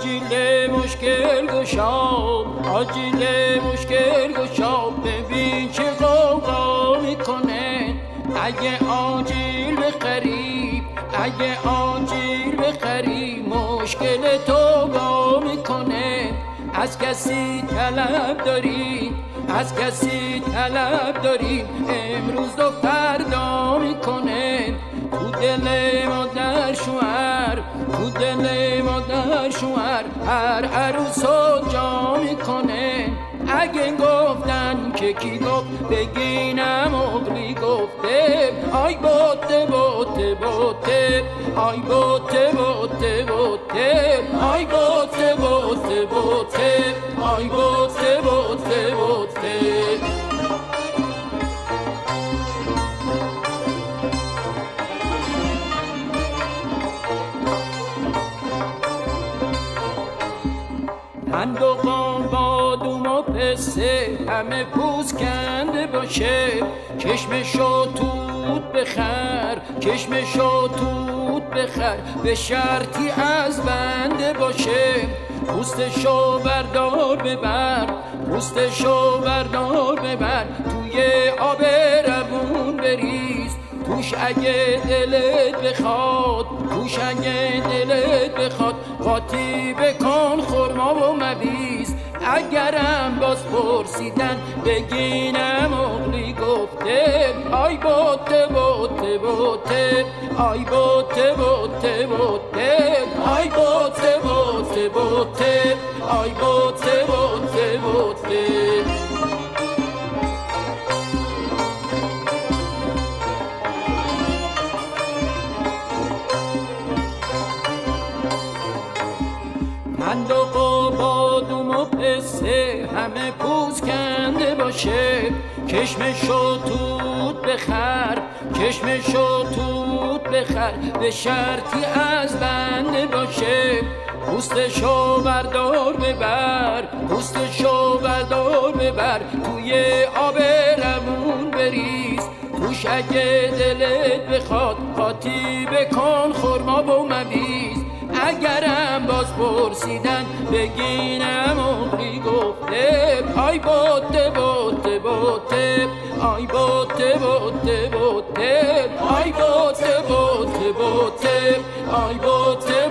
آجیل مشکل گشاب آجیل مشکل گشاب ببین چه قوقا می‌کنه اگه آجیل بخری اگه آجیل بخری مشکل تو با می‌کنه. از کسی طلب داری از کسی طلب داری امروز و فردا می‌کنه. تو دل مادر تو دل مادر شوهر هر عروس و جا می‌کنه. اگه گفتن که کی گفت بگینم اغلی گفته. آی بوته بوته بوته. آی بوته بوته بوته. آی بوته بوته بوته. آی بوته و پسته همه پوز کنده باشه. کشمش و توت بخر کشمش و توت بخر. به شرطی از بنده باشه. پوستشو بردار ببر پوستشو بردار ببر. توی آب روون بریز توش اگه دلت بخواد توش اگه دلت بخواد. قاطی بکن خورما و مویز اگرم باز پرسیدن بگینم اغلی گفته آی بوته بوته بوته آی بوته بوته بوته آی بوته بوته بوته آی بوته و بادوم و پسته همه پوز کنده باشه. کشمش و توت بخر کشمش و توت بخر به شرطی از بنده باشه. پوستشو بردار ببر پوستشو بردار ببر. توی آب روون بریز توش اگه دلت بخواد قاطی بکن خورما و مویز اگرم باز پرسیدن بگینم عمری گفته. آی بوته بوته بوته آی بوته بوته بوته آی بوته بوته بوته آی بوته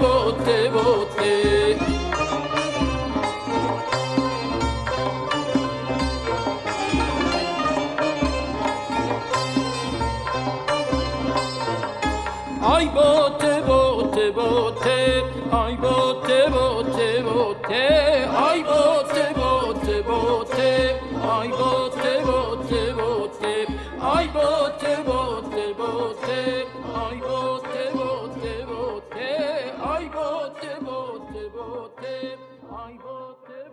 بوته بوته Ay bote bote bote. Ay bote bote bote. Ay bote bote bote. Ay bote bote bote. Ay bote bote bote. Ay bote bote bote. Ay bote